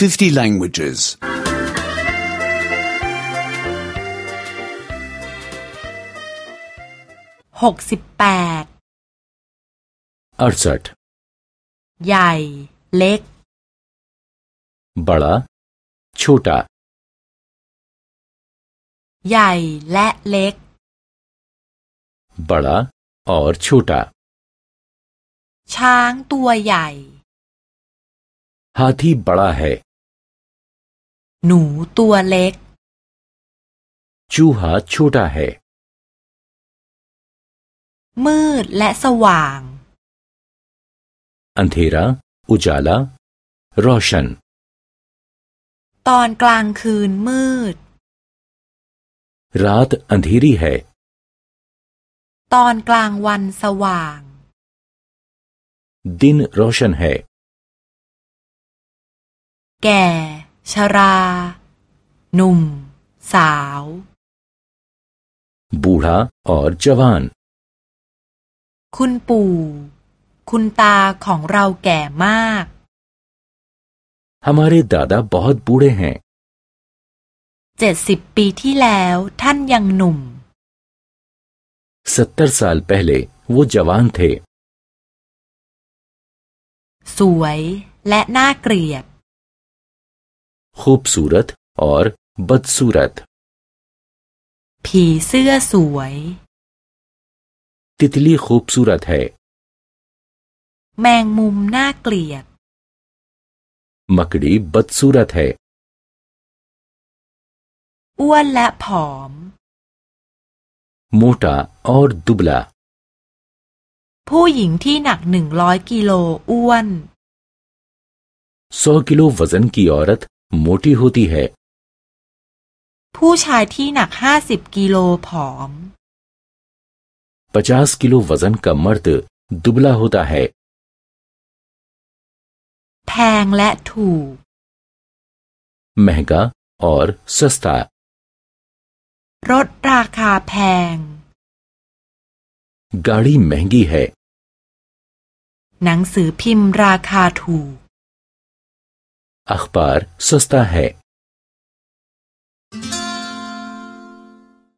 50 languages. หกสิบแปด अड़सठ ใหญ่ เล็ก बड़ा छोटा ใหญ่และเล็ก बड़ा और छोटा ช้างตัวใหญ่ हाथी बड़ा है หนูตัวเล็ก चूहा छोटा है มืดและสว่าง अंधेरा उजाला रोशन ตอนกลางคืนมืด रात अंधेरी है ตอนกลางวันสว่าง दिन रोशन है แก่ ชรา หนุ่ม สาว बूढ़ा और जवान คุณปู่ คุณตาของเราแก่มาก हमारे दादा बहुत बूढ़े हैं เจ็ดสิบปีที่แล้วท่านยังหนุ่ม सत्तर साल पहले वो जवान थे สวยและน่าเกลียด खूबसूरत और बदसूरत ผีเสื้อสวย तितली खूबसूरत है แมงมุมน่าเกลียด मकड़ी बदसूरत है อ้วนและผอม मोटा और दुबला ผู้หญิงที่หนักหนึ่งร้อยกิโลอ้วน सौ किलो वजन की औरत मोटी होती है ผู้ชายที่หนักห้าสิบกิโลผอม पचास किलो वजन का मर्द दुबला होता है แพงและถูก महंगा और सस्ता รถราคาแพง गाड़ी महंगी है หนังสือพิมพ์ราคาถูก अखबार सस्ता है।